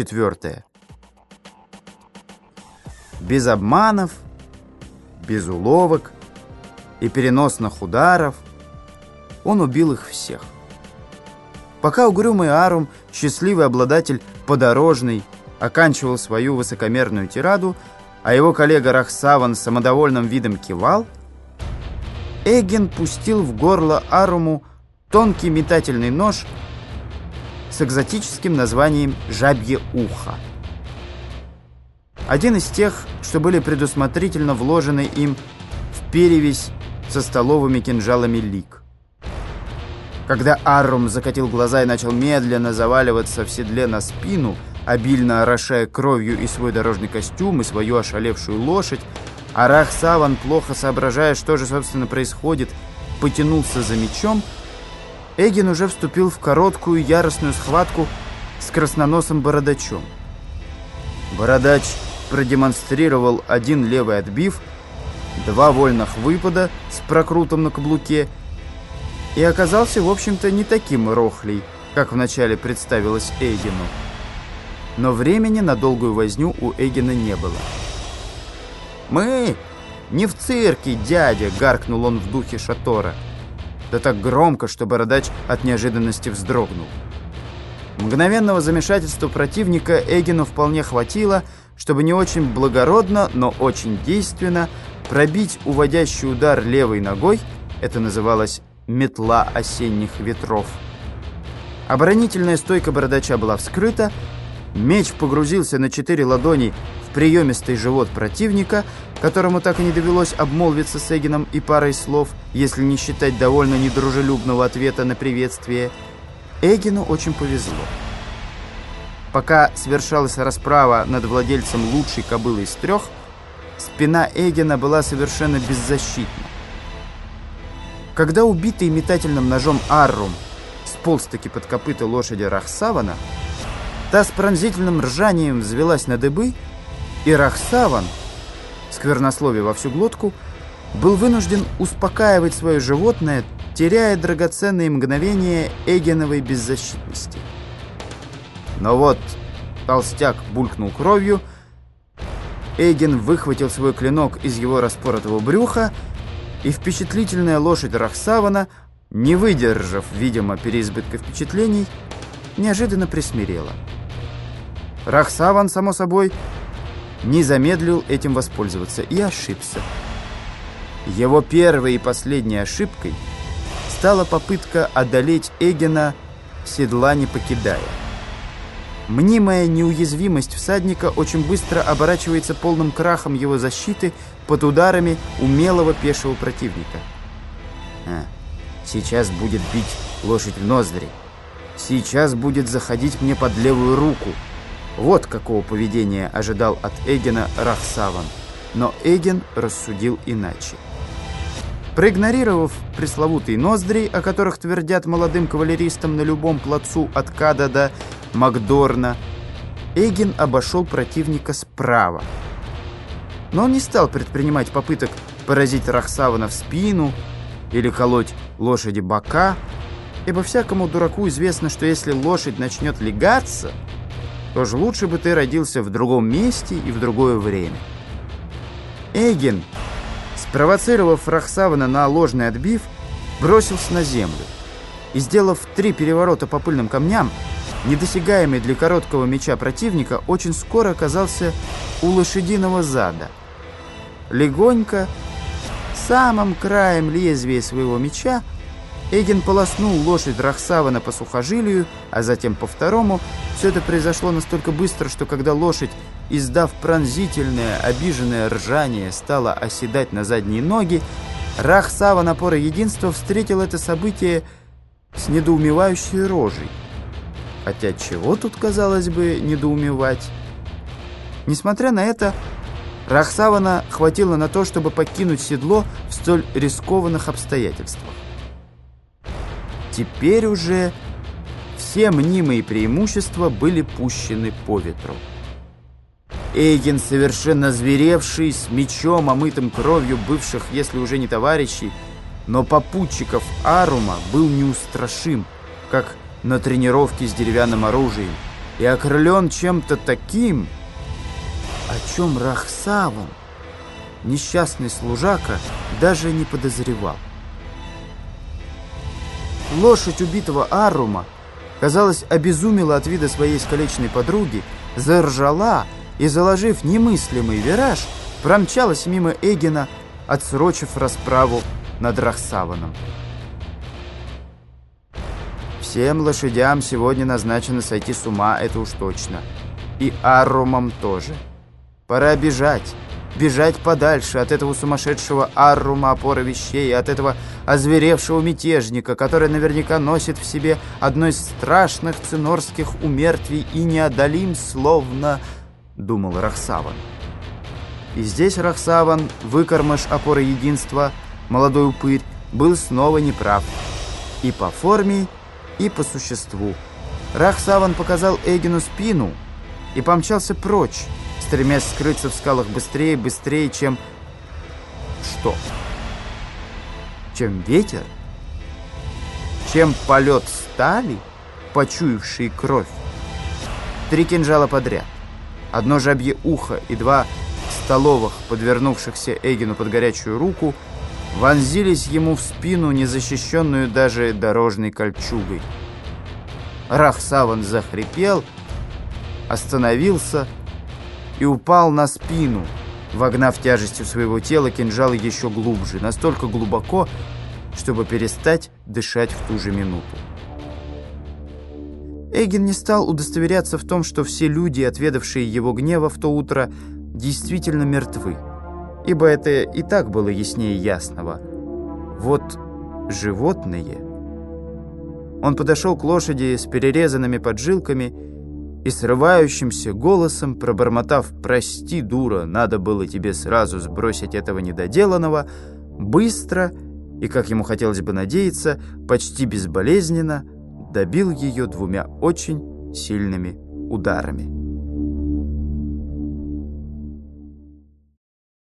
четвертое. Без обманов, без уловок и переносных ударов он убил их всех. Пока угрюмый Арум, счастливый обладатель подорожный, оканчивал свою высокомерную тираду, а его коллега Рахсаван самодовольным видом кивал, Эгин пустил в горло Аруму тонкий метательный нож экзотическим названием «жабье ухо». Один из тех, что были предусмотрительно вложены им в перевесь со столовыми кинжалами лик. Когда Аррум закатил глаза и начал медленно заваливаться в седле на спину, обильно орошая кровью и свой дорожный костюм, и свою ошалевшую лошадь, Арах Саван, плохо соображая, что же, собственно, происходит, потянулся за мечом, Эгин уже вступил в короткую яростную схватку с красноносым бородачом. Бородач продемонстрировал один левый отбив, два вольных выпада с прокрутом на каблуке и оказался, в общем-то, не таким рохлей, как вначале представилось Эгину. Но времени на долгую возню у Эгина не было. «Мы не в цирке, дядя!» — гаркнул он в духе Шатора. Да так громко, что бородач от неожиданности вздрогнул. Мгновенного замешательства противника Эгину вполне хватило, чтобы не очень благородно, но очень действенно пробить уводящий удар левой ногой, это называлось «метла осенних ветров». Оборонительная стойка бородача была вскрыта, меч погрузился на четыре ладони приемистый живот противника, которому так и не довелось обмолвиться с Эгином и парой слов, если не считать довольно недружелюбного ответа на приветствие. Эгину очень повезло. Пока совершалась расправа над владельцем лучшей кобылы из трех, спина Эгина была совершенно беззащитна. Когда убитый метательным ножом Аррум сполз-таки под копыта лошади Рахсавана, та с пронзительным ржанием взвелась на дыбы, и Рахсаван, сквернословие во всю глотку, был вынужден успокаивать свое животное, теряя драгоценные мгновения Эгеновой беззащитности. Но вот толстяк булькнул кровью, Эгин выхватил свой клинок из его распоротого брюха, и впечатлительная лошадь Рахсавана, не выдержав, видимо, переизбытка впечатлений, неожиданно присмирела. Рахсаван, само собой, не замедлил этим воспользоваться и ошибся. Его первой и последней ошибкой стала попытка одолеть Эгена, седла не покидая. Мнимая неуязвимость всадника очень быстро оборачивается полным крахом его защиты под ударами умелого пешего противника. А, сейчас будет бить лошадь в ноздри. Сейчас будет заходить мне под левую руку. Вот какого поведения ожидал от Эгена Рахсаван. Но Эген рассудил иначе. Проигнорировав пресловутые ноздри, о которых твердят молодым кавалеристам на любом плацу от Када до Макдорна, Эгин обошел противника справа. Но он не стал предпринимать попыток поразить Рахсавана в спину или колоть лошади бока, ибо всякому дураку известно, что если лошадь начнет легаться, то же лучше бы ты родился в другом месте и в другое время. Эгин, спровоцировав Рахсавана на ложный отбив, бросился на землю и, сделав три переворота по пыльным камням, недосягаемый для короткого меча противника, очень скоро оказался у лошадиного зада. Легонько, самым краем лезвия своего меча, Эгин полоснул лошадь Рахсавана по сухожилию, а затем по второму. Все это произошло настолько быстро, что когда лошадь, издав пронзительное, обиженное ржание, стала оседать на задние ноги, Рахсава напора единства встретил это событие с недоумевающей рожей. Хотя чего тут, казалось бы, недоумевать? Несмотря на это, Рахсавана хватило на то, чтобы покинуть седло в столь рискованных обстоятельствах. Теперь уже все мнимые преимущества были пущены по ветру. Эйген, совершенно зверевший, с мечом, омытым кровью бывших, если уже не товарищей, но попутчиков Арума, был неустрашим, как на тренировке с деревянным оружием, и окрылен чем-то таким, о чем Рахсаван, несчастный служака, даже не подозревал. Лошадь убитого Арума, казалось, обезумела от вида своей искалеченной подруги, заржала и, заложив немыслимый вираж, промчалась мимо Эгена, отсрочив расправу над Рахсаваном. Всем лошадям сегодня назначено сойти с ума, это уж точно. И Аррумам тоже. Пора бежать. Бежать подальше от этого сумасшедшего Аррума опоры вещей, от этого озверевшего мятежника, который наверняка носит в себе одно из страшных цинорских умертвий и неодолим, словно... Думал Рахсаван. И здесь Рахсаван, выкормыш опоры единства, молодой упырь, был снова неправ. И по форме, и по существу. Рахсаван показал Эгину спину и помчался прочь, стремясь скрыться в скалах быстрее, быстрее, чем... Что? Чем ветер? Чем полет стали, почуявший кровь? Три кинжала подряд. Одно жабье ухо и два столовых, подвернувшихся Эгину под горячую руку, вонзились ему в спину, незащищенную даже дорожной кольчугой. Рахсаван захрипел, остановился и упал на спину, вогнав тяжестью своего тела кинжал еще глубже, настолько глубоко, чтобы перестать дышать в ту же минуту. Эгин не стал удостоверяться в том, что все люди, отведавшие его гнева в то утро, действительно мертвы ибо это и так было яснее ясного. Вот животные... Он подошел к лошади с перерезанными поджилками и срывающимся голосом, пробормотав «Прости, дура, надо было тебе сразу сбросить этого недоделанного», быстро и, как ему хотелось бы надеяться, почти безболезненно добил ее двумя очень сильными ударами.